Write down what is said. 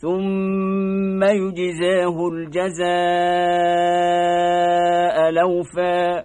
ثم يجزاه الجزاء لوفا